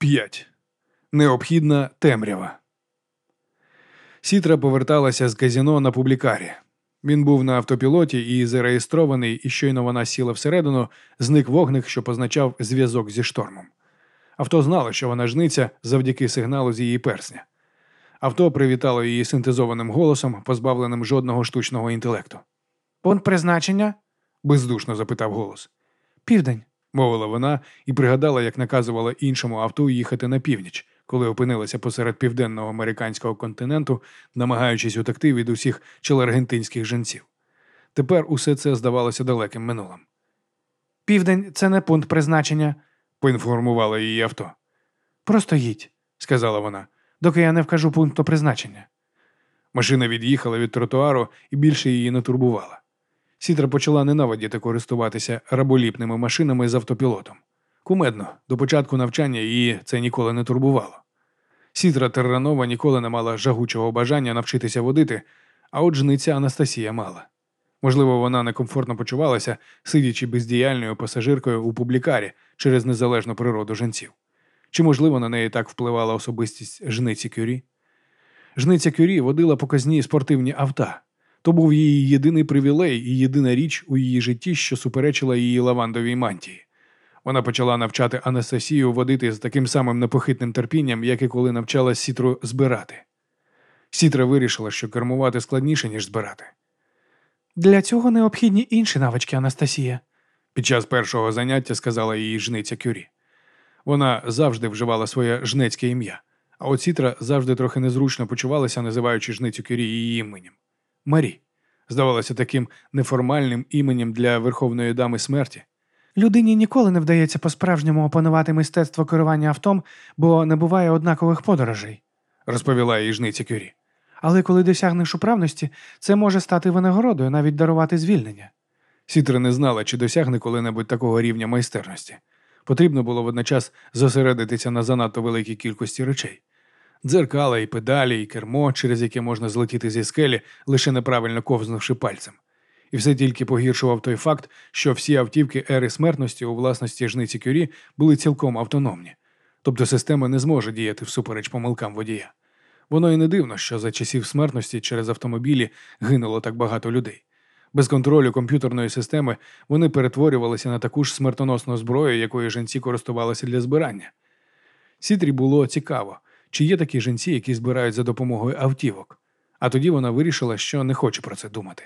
5. Необхідна темрява. Сітра поверталася з казіно на публікарі. Він був на автопілоті і зареєстрований, і щойно вона сіла всередину, зник вогник, що позначав зв'язок зі штормом. Авто знало, що вона жниця завдяки сигналу з її персня. Авто привітало її синтезованим голосом, позбавленим жодного штучного інтелекту. Пункт призначення? бездушно запитав голос. Південь. Мовила вона і пригадала, як наказувала іншому авто їхати на північ, коли опинилася посеред південного американського континенту, намагаючись утекти від усіх челаргентинських жінців. Тепер усе це здавалося далеким минулим. Південь це не пункт призначення. Поінформувала її авто. Просто їдь, сказала вона. доки я не вкажу пункту призначення. Машина від'їхала від тротуару і більше її не турбувала. Сітра почала ненавидіти користуватися раболіпними машинами з автопілотом. Кумедно, до початку навчання її це ніколи не турбувало. Сітра Терранова ніколи не мала жагучого бажання навчитися водити, а от жниця Анастасія мала. Можливо, вона некомфортно почувалася, сидячи бездіяльною пасажиркою у публікарі через незалежну природу жінців. Чи, можливо, на неї так впливала особистість жниці Кюрі? Жниця Кюрі водила показні спортивні авто. То був її єдиний привілей і єдина річ у її житті, що суперечила її лавандовій мантії. Вона почала навчати Анастасію водити з таким самим непохитним терпінням, як і коли навчала сітру збирати. Сітра вирішила, що кермувати складніше, ніж збирати. Для цього необхідні інші навички, Анастасія. Під час першого заняття сказала її жниця Кюрі. Вона завжди вживала своє жнецьке ім'я, а от Сітра завжди трохи незручно почувалася, називаючи жницю Кюрі її іменем. Марі. Здавалося таким неформальним іменем для Верховної Дами смерті. Людині ніколи не вдається по-справжньому опанувати мистецтво керування автом, бо не буває однакових подорожей, розповіла їй жниця Кюрі. Але коли досягнеш управності, це може стати винагородою, навіть дарувати звільнення. Сітра не знала, чи досягне коли-небудь такого рівня майстерності. Потрібно було водночас зосередитися на занадто великій кількості речей. Дзеркала і педалі, і кермо, через яке можна злетіти зі скелі, лише неправильно ковзнувши пальцем. І все тільки погіршував той факт, що всі автівки ери смертності у власності жниці Кюрі були цілком автономні, тобто система не зможе діяти всупереч помилкам водія. Воно і не дивно, що за часів смертності через автомобілі гинуло так багато людей. Без контролю комп'ютерної системи вони перетворювалися на таку ж смертоносну зброю, якою жінці користувалися для збирання. Сітрі було цікаво, чи є такі жінці, які збирають за допомогою автівок, а тоді вона вирішила, що не хоче про це думати.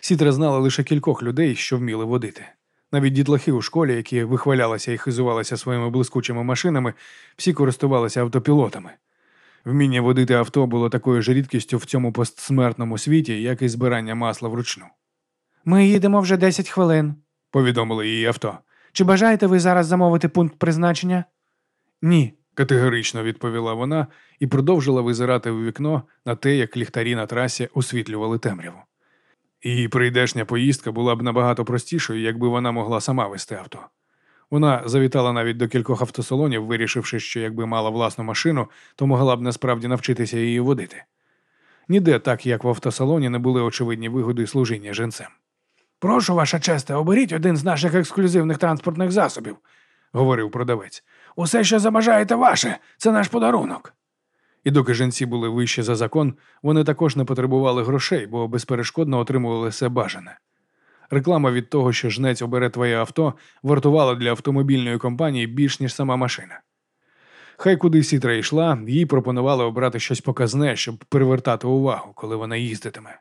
Сітра знала лише кількох людей, що вміли водити. Навіть дітлахи у школі, які вихвалялися і хизувалися своїми блискучими машинами, всі користувалися автопілотами. Вміння водити авто було такою ж рідкістю в цьому постсмертному світі, як і збирання масла вручну. Ми їдемо вже 10 хвилин, повідомили її авто. Чи бажаєте ви зараз замовити пункт призначення? Ні, категорично відповіла вона і продовжила визирати у вікно на те, як ліхтарі на трасі освітлювали темряву. Її прийдешня поїздка була б набагато простішою, якби вона могла сама вести авто. Вона завітала навіть до кількох автосалонів, вирішивши, що якби мала власну машину, то могла б насправді навчитися її водити. Ніде, так як в автосалоні, не були очевидні вигоди служіння женцем. Прошу, ваша честа, оберіть один з наших ексклюзивних транспортних засобів, говорив продавець. Усе, що забажаєте ваше, це наш подарунок. І доки жінці були вищі за закон, вони також не потребували грошей, бо безперешкодно отримували все бажане. Реклама від того, що жнець обере твоє авто, вартувала для автомобільної компанії більш ніж сама машина. Хай куди сітра йшла, їй пропонували обрати щось показне, щоб привертати увагу, коли вона їздитиме.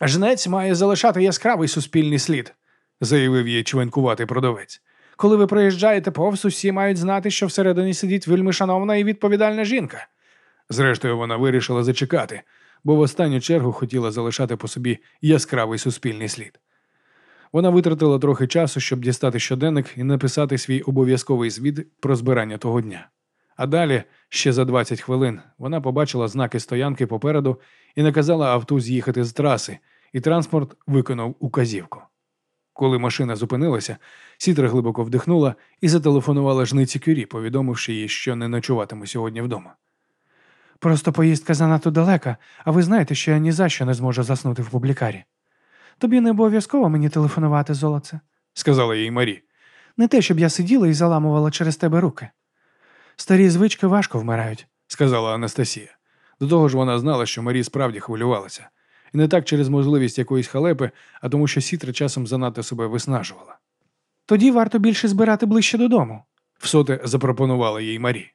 Жнець має залишати яскравий суспільний слід, заявив їй чвенкуватий продавець. Коли ви проїжджаєте повз, усі мають знати, що всередині сидить вельми шановна і відповідальна жінка. Зрештою, вона вирішила зачекати, бо в останню чергу хотіла залишати по собі яскравий суспільний слід. Вона витратила трохи часу, щоб дістати щоденник і написати свій обов'язковий звіт про збирання того дня. А далі, ще за 20 хвилин, вона побачила знаки стоянки попереду і наказала авто з'їхати з траси, і транспорт виконав указівку. Коли машина зупинилася, сітра глибоко вдихнула і зателефонувала жниці Кюрі, повідомивши їй, що не ночуватиме сьогодні вдома. Просто поїздка занадто далека, а ви знаєте, що я ні за що не зможу заснути в публікарі. Тобі не обов'язково мені телефонувати, золоце, сказала їй Марі. Не те, щоб я сиділа і заламувала через тебе руки. Старі звички важко вмирають. сказала Анастасія. До того ж, вона знала, що Марі справді хвилювалася. І не так через можливість якоїсь халепи, а тому, що сітра часом занадто себе виснажувала. Тоді варто більше збирати ближче додому. Всоте запропонувала їй Марі.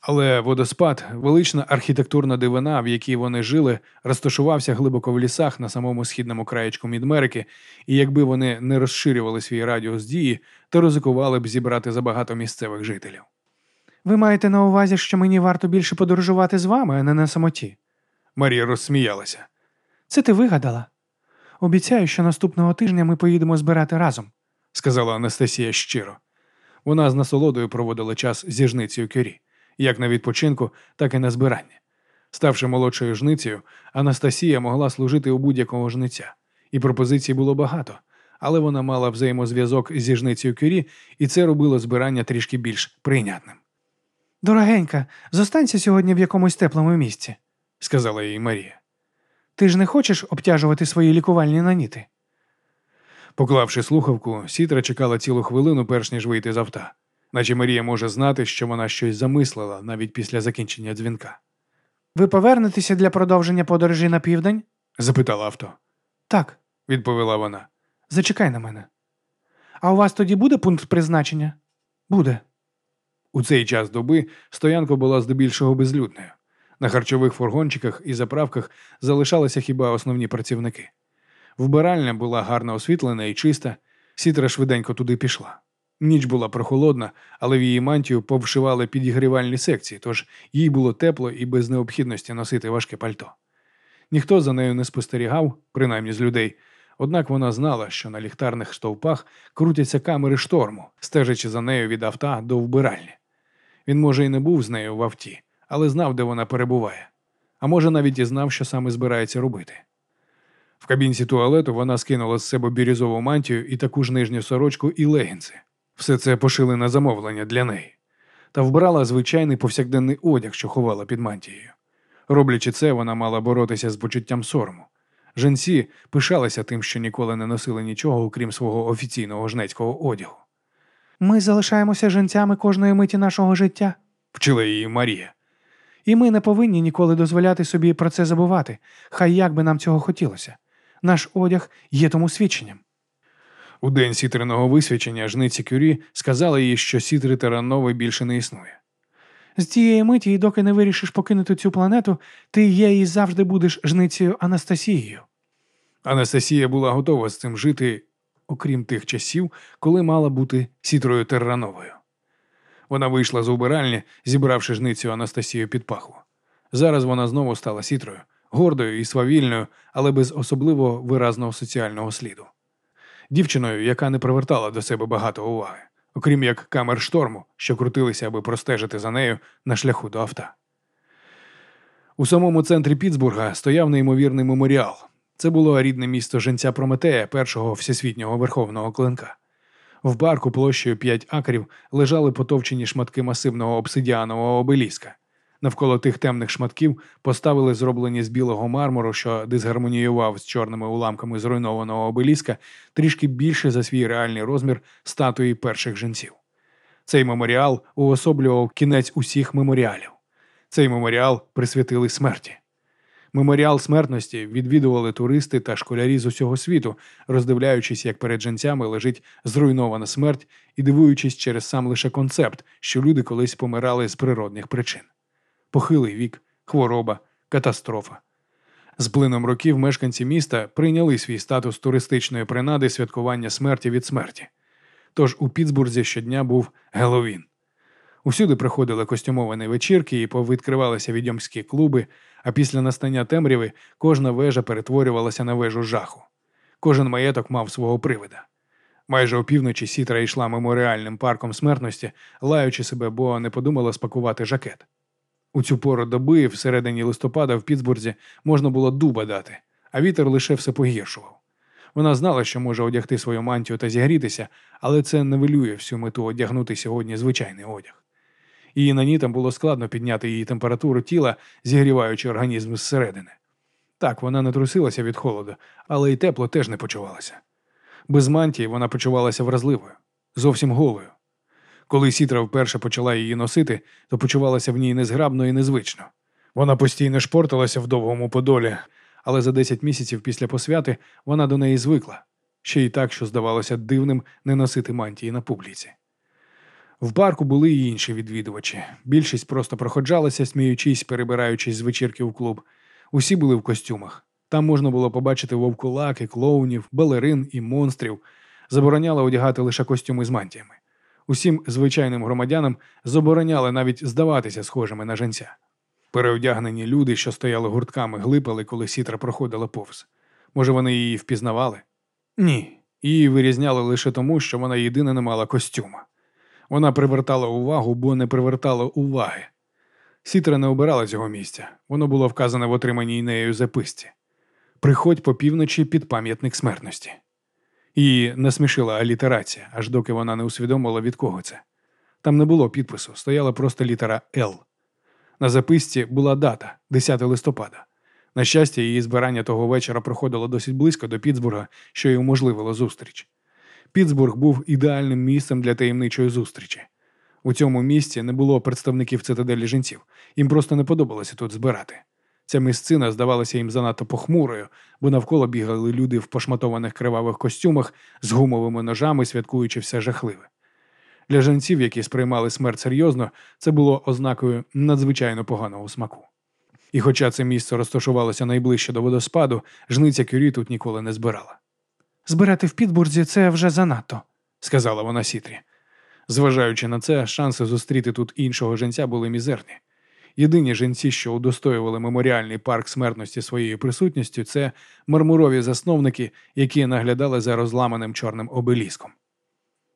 Але водоспад, велична архітектурна дивина, в якій вони жили, розташувався глибоко в лісах на самому східному краєчку Мідмерики, і якби вони не розширювали свій радіус дії, то ризикували б зібрати забагато місцевих жителів. Ви маєте на увазі, що мені варто більше подорожувати з вами, а не на самоті. Марія розсміялася. Це ти вигадала. Обіцяю, що наступного тижня ми поїдемо збирати разом. сказала Анастасія щиро. Вона з насолодою проводила час зі жницею Кюрі, як на відпочинку, так і на збиранні. Ставши молодшою жницею, Анастасія могла служити у будь-якого жниця, і пропозицій було багато, але вона мала взаємозв'язок зі жницею Кюрі, і це робило збирання трішки більш прийнятним, Дорогенька, зостанься сьогодні в якомусь теплому місці. сказала їй Марія. Ти ж не хочеш обтяжувати свої лікувальні наніти? Поклавши слухавку, Сітра чекала цілу хвилину, перш ніж вийти з авто. Наче Марія може знати, що вона щось замислила навіть після закінчення дзвінка. Ви повернетеся для продовження подорожі на південь? запитала авто. Так, Відповіла вона. зачекай на мене. А у вас тоді буде пункт призначення? Буде. У цей час доби стоянка була здебільшого безлюдною. На харчових фургончиках і заправках залишалися хіба основні працівники. Вбиральня була гарно освітлена і чиста, сітра швиденько туди пішла. Ніч була прохолодна, але в її мантію повшивали підігрівальні секції, тож їй було тепло і без необхідності носити важке пальто. Ніхто за нею не спостерігав, принаймні з людей, однак вона знала, що на ліхтарних стовпах крутяться камери шторму, стежачи за нею від авто до вбиральні. Він, може, і не був з нею в авті, але знав, де вона перебуває. А може, навіть і знав, що саме збирається робити. В кабінці туалету вона скинула з себе бірюзову мантію і таку ж нижню сорочку і легінси. Все це пошили на замовлення для неї. Та вбрала звичайний повсякденний одяг, що ховала під мантією. Роблячи це, вона мала боротися з почуттям сорому. Женці пишалися тим, що ніколи не носили нічого, окрім свого офіційного жнецького одягу. Ми залишаємося жінцями кожної миті нашого життя, Вчила її Марія. І ми не повинні ніколи дозволяти собі про це забувати, хай як би нам цього хотілося. Наш одяг є тому свідченням. У день сітриного висвячення жниці Кюрі сказала їй, що сітри Таранови більше не існує. З тієї миті, і доки не вирішиш покинути цю планету, ти є і завжди будеш жницею Анастасією. Анастасія була готова з цим жити, окрім тих часів, коли мала бути сітрою Террановою. Вона вийшла з убиральні, зібравши жницю Анастасію під пахву. Зараз вона знову стала сітрою, гордою і свавільною, але без особливо виразного соціального сліду. Дівчиною, яка не привертала до себе багато уваги, окрім як камер шторму, що крутилися, аби простежити за нею на шляху до авто. У самому центрі Пітсбурга стояв неймовірний меморіал. Це було рідне місто женця Прометея, першого всесвітнього верховного клинка. В парку площею 5 акрів лежали потовчені шматки масивного обсидіанового обеліска. Навколо тих темних шматків поставили зроблені з білого мармуру, що дисгармоніював з чорними уламками зруйнованого обеліска, трішки більше за свій реальний розмір статуї перших жінців. Цей меморіал уособлював кінець усіх меморіалів. Цей меморіал присвятили смерті. Меморіал смертності відвідували туристи та школярі з усього світу, роздивляючись, як перед жінцями лежить зруйнована смерть і дивуючись через сам лише концепт, що люди колись помирали з природних причин. Похилий вік, хвороба, катастрофа. З плином років мешканці міста прийняли свій статус туристичної принади святкування смерті від смерті. Тож у Пітсбурзі щодня був Геловін. Усюди приходили костюмовані вечірки і повідкривалися відьомські клуби, а після настання темряви кожна вежа перетворювалася на вежу жаху. Кожен маєток мав свого привида. Майже опівночі сітра йшла меморіальним парком смертності, лаючи себе, бо не подумала спакувати жакет. У цю пору доби, всередині листопада, в Пітсбурзі можна було дуба дати, а вітер лише все погіршував. Вона знала, що може одягти свою мантію та зігрітися, але це невелює всю мету одягнути сьогодні звичайний одяг. Її нанітам було складно підняти її температуру тіла, зігріваючи організм зсередини. Так, вона не трусилася від холоду, але й тепло теж не почувалася. Без мантії вона почувалася вразливою, зовсім голою. Коли сітра вперше почала її носити, то почувалася в ній незграбно і незвично. Вона постійно шпорталася в довгому подолі, але за 10 місяців після посвяти вона до неї звикла, ще й так, що здавалося дивним не носити мантії на публіці. В парку були й інші відвідувачі. Більшість просто проходжалася, сміючись, перебираючись з вечірки в клуб. Усі були в костюмах. Там можна було побачити вовкулаки, клоунів, балерин і монстрів. Забороняли одягати лише костюми з мантіями. Усім звичайним громадянам забороняли навіть здаватися схожими на женця. Переодягнені люди, що стояли гуртками, глипали, коли сітра проходила повз. Може, вони її впізнавали? Ні. Її вирізняли лише тому, що вона єдина не мала костюма. Вона привертала увагу, бо не привертала уваги. Сітра не обирала цього місця. Воно було вказане в отриманій нею записці. Приходь по півночі під пам'ятник смертності. Її насмішила алітерація, аж доки вона не усвідомила, від кого це. Там не було підпису, стояла просто літера Л. На записці була дата 10 листопада. На щастя, її збирання того вечора проходило досить близько до Пітсбурга, що й уможливило зустріч. Пітсбург був ідеальним місцем для таємничої зустрічі. У цьому місці не було представників цитаделі жінців, їм просто не подобалося тут збирати. Ця місцина здавалася їм занадто похмурою, бо навколо бігали люди в пошматованих кривавих костюмах з гумовими ножами, святкуючи все жахливе. Для жінців, які сприймали смерть серйозно, це було ознакою надзвичайно поганого смаку. І хоча це місце розташувалося найближче до водоспаду, жниця Кюрі тут ніколи не збирала. Збирати в Пітбурзі це вже занадто. сказала вона Сітрі. Зважаючи на це, шанси зустріти тут іншого жінця були мізерні. Єдині жінці, що удостоювали меморіальний парк смертності своєю присутністю, це мармурові засновники, які наглядали за розламаним чорним обеліском.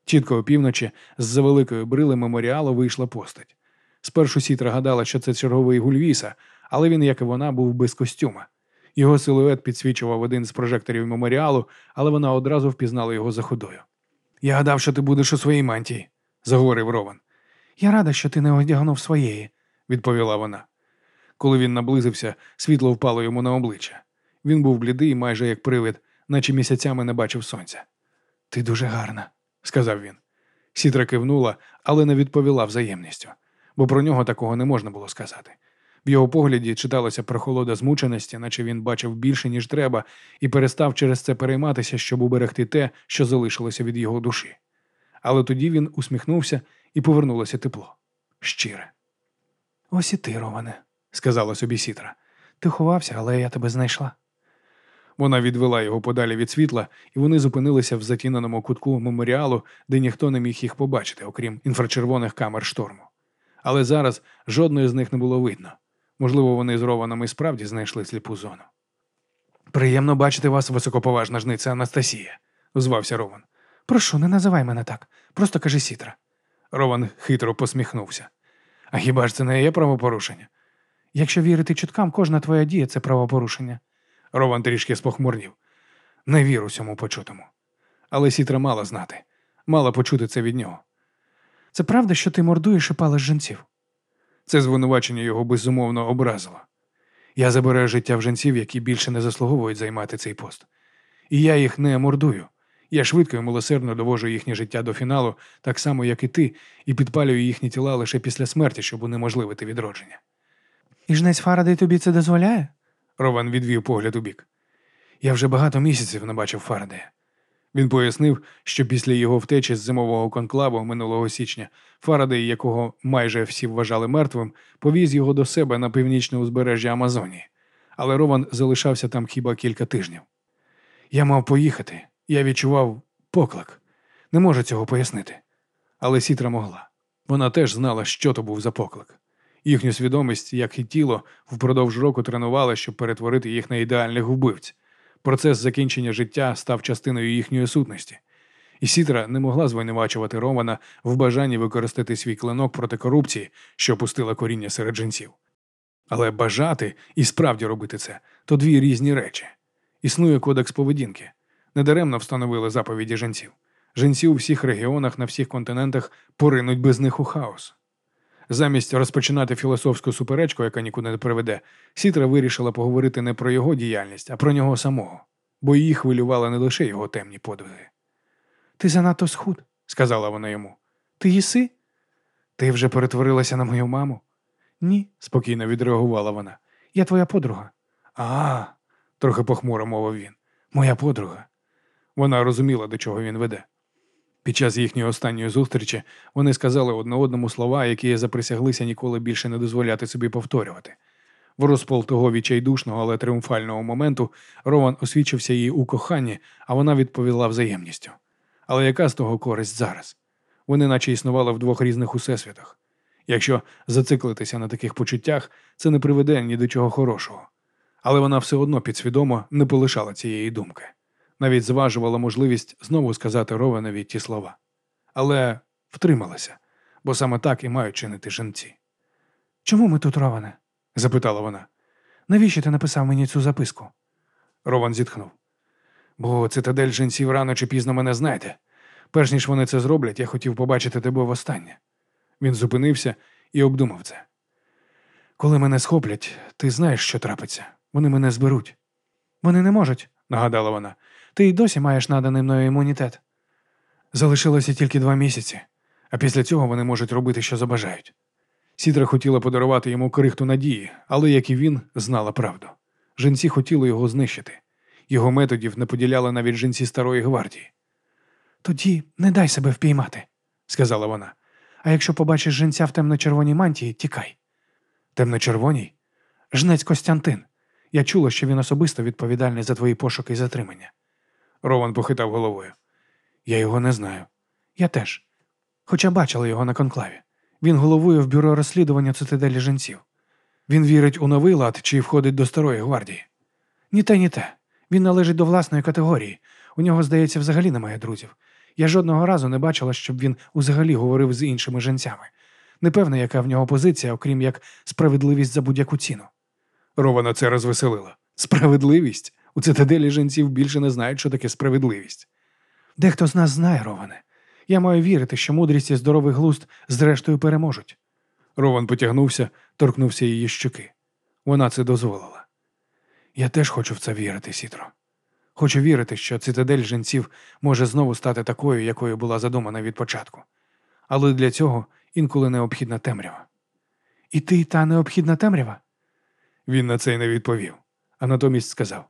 Чітко опівночі з-за великої брили меморіалу вийшла постать. Спершу Сітра гадала, що це черговий гульвіса, але він, як і вона, був без костюма. Його силует підсвічував один з прожекторів меморіалу, але вона одразу впізнала його за ходою. Я гадав, що ти будеш у своїй мантії, заговорив Рован. Я рада, що ти не одягнув своєї, відповіла вона. Коли він наблизився, світло впало йому на обличчя. Він був блідий, майже як привид, наче місяцями не бачив сонця. Ти дуже гарна, сказав він. Сітра кивнула, але не відповіла взаємністю, бо про нього такого не можна було сказати. В його погляді читалася прохолода змученості, наче він бачив більше, ніж треба, і перестав через це перейматися, щоб уберегти те, що залишилося від його душі. Але тоді він усміхнувся і повернулося тепло. Щире. Ось і ти, Романе, сказала собі Сітра. Ти ховався, але я тебе знайшла. Вона відвела його подалі від світла, і вони зупинилися в затіненому кутку меморіалу, де ніхто не міг їх побачити, окрім інфрачервоних камер шторму. Але зараз жодної з них не було видно. Можливо, вони з Рованом і справді знайшли сліпу зону. Приємно бачити вас, високоповажна жниця Анастасія, озвався Рован. Прошу, не називай мене так. Просто кажи сітра. Рован хитро посміхнувся. А хіба ж це не є правопорушення? Якщо вірити чуткам, кожна твоя дія це правопорушення. Рован трішки спохмурнів. Не вір усьому почутому. Але сітра мала знати, мала почути це від нього. Це правда, що ти мордуєш і палиш жінців? Це звинувачення його безумовно образило. Я забираю життя в жінців, які більше не заслуговують займати цей пост. І я їх не мордую. Я швидко і милосердно довожу їхнє життя до фіналу, так само, як і ти, і підпалюю їхні тіла лише після смерті, щоб унеможливити відродження. І жнець Фарадей тобі це дозволяє? Рован відвів погляд у бік. Я вже багато місяців не бачив Фарадея. Він пояснив, що після його втечі з зимового конклаву минулого січня Фарадей, якого майже всі вважали мертвим, повіз його до себе на північне узбережжя Амазонії, але Рован залишався там хіба кілька тижнів. Я мав поїхати, я відчував поклик. Не можу цього пояснити. Але Сітра могла. Вона теж знала, що то був за поклик. Їхню свідомість, як і тіло, впродовж року тренувала, щоб перетворити їх на ідеальних вбивць. Процес закінчення життя став частиною їхньої сутності. І Сітра не могла звинувачувати Романа в бажанні використати свій клинок проти корупції, що пустила коріння серед жінців. Але бажати і справді робити це то дві різні речі. Існує кодекс поведінки. Недаремно встановили заповіді жінців. Жінці у всіх регіонах на всіх континентах поринуть без них у хаос. Замість розпочинати філософську суперечку, яка нікуди не приведе, Сітра вирішила поговорити не про його діяльність, а про нього самого, бо її хвилювали не лише його темні подвиги. Ти занадто схуд, сказала вона йому. Ти їси? Ти вже перетворилася на мою маму? Ні, спокійно відреагувала вона. Я твоя подруга. А, трохи похмуро мовив він. Моя подруга. Вона розуміла, до чого він веде. Під час їхньої останньої зустрічі вони сказали одне одному слова, які заприсяглися ніколи більше не дозволяти собі повторювати. В розпал того відчайдушного, але тріумфального моменту Рован освічився їй у коханні, а вона відповіла взаємністю. Але яка з того користь зараз? Вони наче існували в двох різних усесвітах. Якщо зациклитися на таких почуттях, це не приведе ні до чого хорошого. Але вона все одно підсвідомо не полишала цієї думки. Навіть зважувала можливість знову сказати Рованові ті слова. Але втрималася, бо саме так і мають чинити жінці. Чому ми тут, Роване? запитала вона. Навіщо ти написав мені цю записку? Рован зітхнув. Бо цитадель жінців рано чи пізно мене знайде. Перш ніж вони це зроблять, я хотів побачити тебе востаннє. Він зупинився і обдумав це. Коли мене схоплять, ти знаєш, що трапиться. Вони мене зберуть. Вони не можуть, нагадала вона. Ти й досі маєш наданий мною імунітет. Залишилося тільки два місяці, а після цього вони можуть робити, що забажають. Сідра хотіла подарувати йому крихту надії, але, як і він, знала правду. Жінці хотіли його знищити. Його методів не поділяли навіть жінці старої гвардії. Тоді не дай себе впіймати, сказала вона. А якщо побачиш жінця в темно-червоній мантії, тікай. Темно-червоній? Жнець Костянтин. Я чула, що він особисто відповідальний за твої пошуки і затримання. Рован похитав головою. Я його не знаю. Я теж. Хоча бачила його на конклаві. Він головує в бюро розслідування цитаделі жінців. Він вірить у новий лад чи входить до старої гвардії. Ні те, ні те. Він належить до власної категорії. У нього, здається, взагалі немає друзів. Я жодного разу не бачила, щоб він взагалі говорив з іншими жінцями. Не певна, яка в нього позиція, окрім як справедливість за будь-яку ціну. Рована це розвеселило. Справедливість? У цитаделі жінців більше не знають, що таке справедливість. Дехто з нас знає, Роване. Я маю вірити, що мудрість і здоровий глузд зрештою переможуть. Рован потягнувся, торкнувся її щоки. Вона це дозволила. Я теж хочу в це вірити, Сітро. Хочу вірити, що цитадель жінців може знову стати такою, якою була задумана від початку. Але для цього інколи необхідна темрява. І ти та необхідна темрява? Він на це й не відповів, а натомість сказав: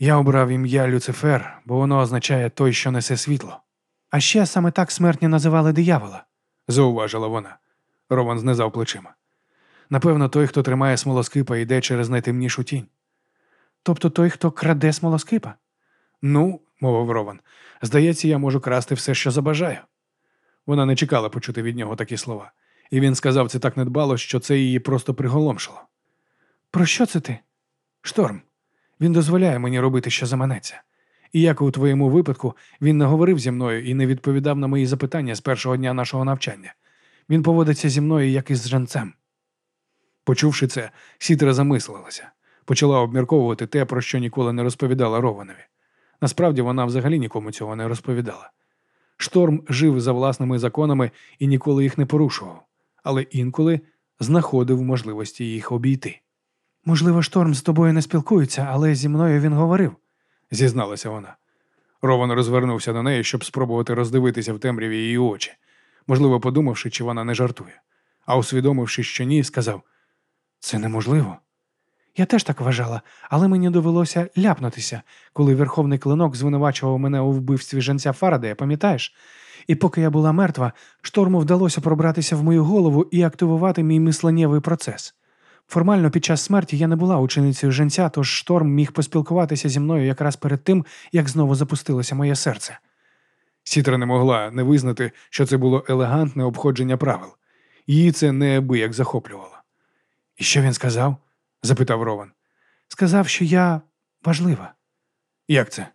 Я обрав ім'я Люцифер, бо воно означає той, що несе світло. А ще саме так смертні називали диявола, зауважила вона. Роман знизав плечима. Напевно, той, хто тримає смолоскипа, йде через найтемнішу тінь. Тобто той, хто краде смолоскипа? Ну, мовив Рован, здається, я можу красти все, що забажаю. Вона не чекала почути від нього такі слова, і він сказав це так недбало, що це її просто приголомшило. Про що це ти? Шторм. Він дозволяє мені робити, що заманеться. І як у твоєму випадку, він не говорив зі мною і не відповідав на мої запитання з першого дня нашого навчання. Він поводиться зі мною, як із жанцем. Почувши це, Сітра замислилася, почала обмірковувати те, про що ніколи не розповідала Рованові. Насправді вона взагалі нікому цього не розповідала. Шторм жив за власними законами і ніколи їх не порушував, але інколи знаходив можливості їх обійти. Можливо, шторм з тобою не спілкується, але зі мною він говорив, зізналася вона. Рован розвернувся до неї, щоб спробувати роздивитися в темряві її очі, можливо, подумавши, чи вона не жартує, а усвідомивши, що ні, сказав: Це неможливо. Я теж так вважала, але мені довелося ляпнутися, коли верховний клинок звинувачував мене у вбивстві женця Фарадея, пам'ятаєш? І поки я була мертва, шторму вдалося пробратися в мою голову і активувати мій мисленнєвий процес. Формально під час смерті я не була ученицею женця, тож шторм міг поспілкуватися зі мною якраз перед тим, як знову запустилося моє серце. Сітра не могла не визнати, що це було елегантне обходження правил. Її це неабияк захоплювало. І що він сказав? запитав Рован. Сказав, що я важлива. Як це?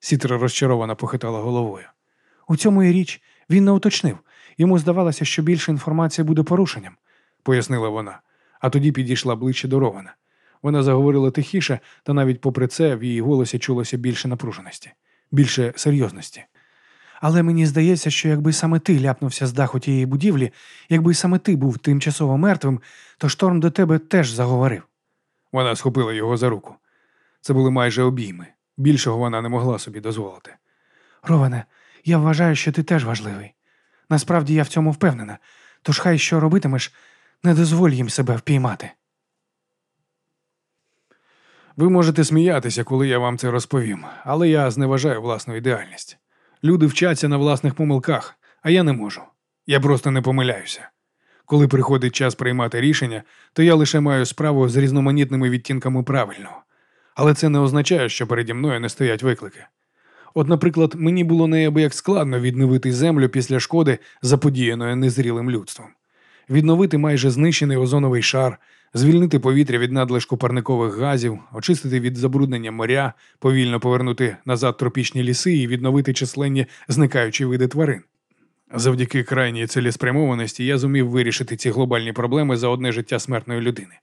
Сітра розчаровано похитала головою. У цьому і річ він не уточнив. Йому здавалося, що більше інформації буде порушенням, пояснила вона, а тоді підійшла ближче до Рована. Вона заговорила тихіше, та навіть попри це в її голосі чулося більше напруженості, більше серйозності. Але мені здається, що якби саме ти ляпнувся з даху тієї будівлі, якби саме ти був тимчасово мертвим, то шторм до тебе теж заговорив. Вона схопила його за руку. Це були майже обійми. Більшого вона не могла собі дозволити. Роване, я вважаю, що ти теж важливий. Насправді я в цьому впевнена. Тож хай що робитимеш, не дозволь їм себе впіймати. Ви можете сміятися, коли я вам це розповім, але я зневажаю власну ідеальність. Люди вчаться на власних помилках, а я не можу. Я просто не помиляюся. Коли приходить час приймати рішення, то я лише маю справу з різноманітними відтінками правильного. Але це не означає, що переді мною не стоять виклики. От, наприклад, мені було неабияк складно відновити землю після шкоди, заподіяної незрілим людством, відновити майже знищений озоновий шар, звільнити повітря від надлишку парникових газів, очистити від забруднення моря, повільно повернути назад тропічні ліси і відновити численні зникаючі види тварин. Завдяки крайній цілеспрямованості я зумів вирішити ці глобальні проблеми за одне життя смертної людини.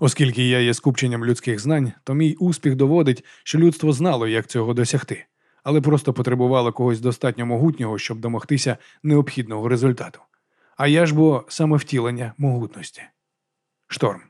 Оскільки я є скупченням людських знань, то мій успіх доводить, що людство знало, як цього досягти, але просто потребувало когось достатньо могутнього, щоб домогтися необхідного результату. А я ж бо саме втілення могутності. Шторм.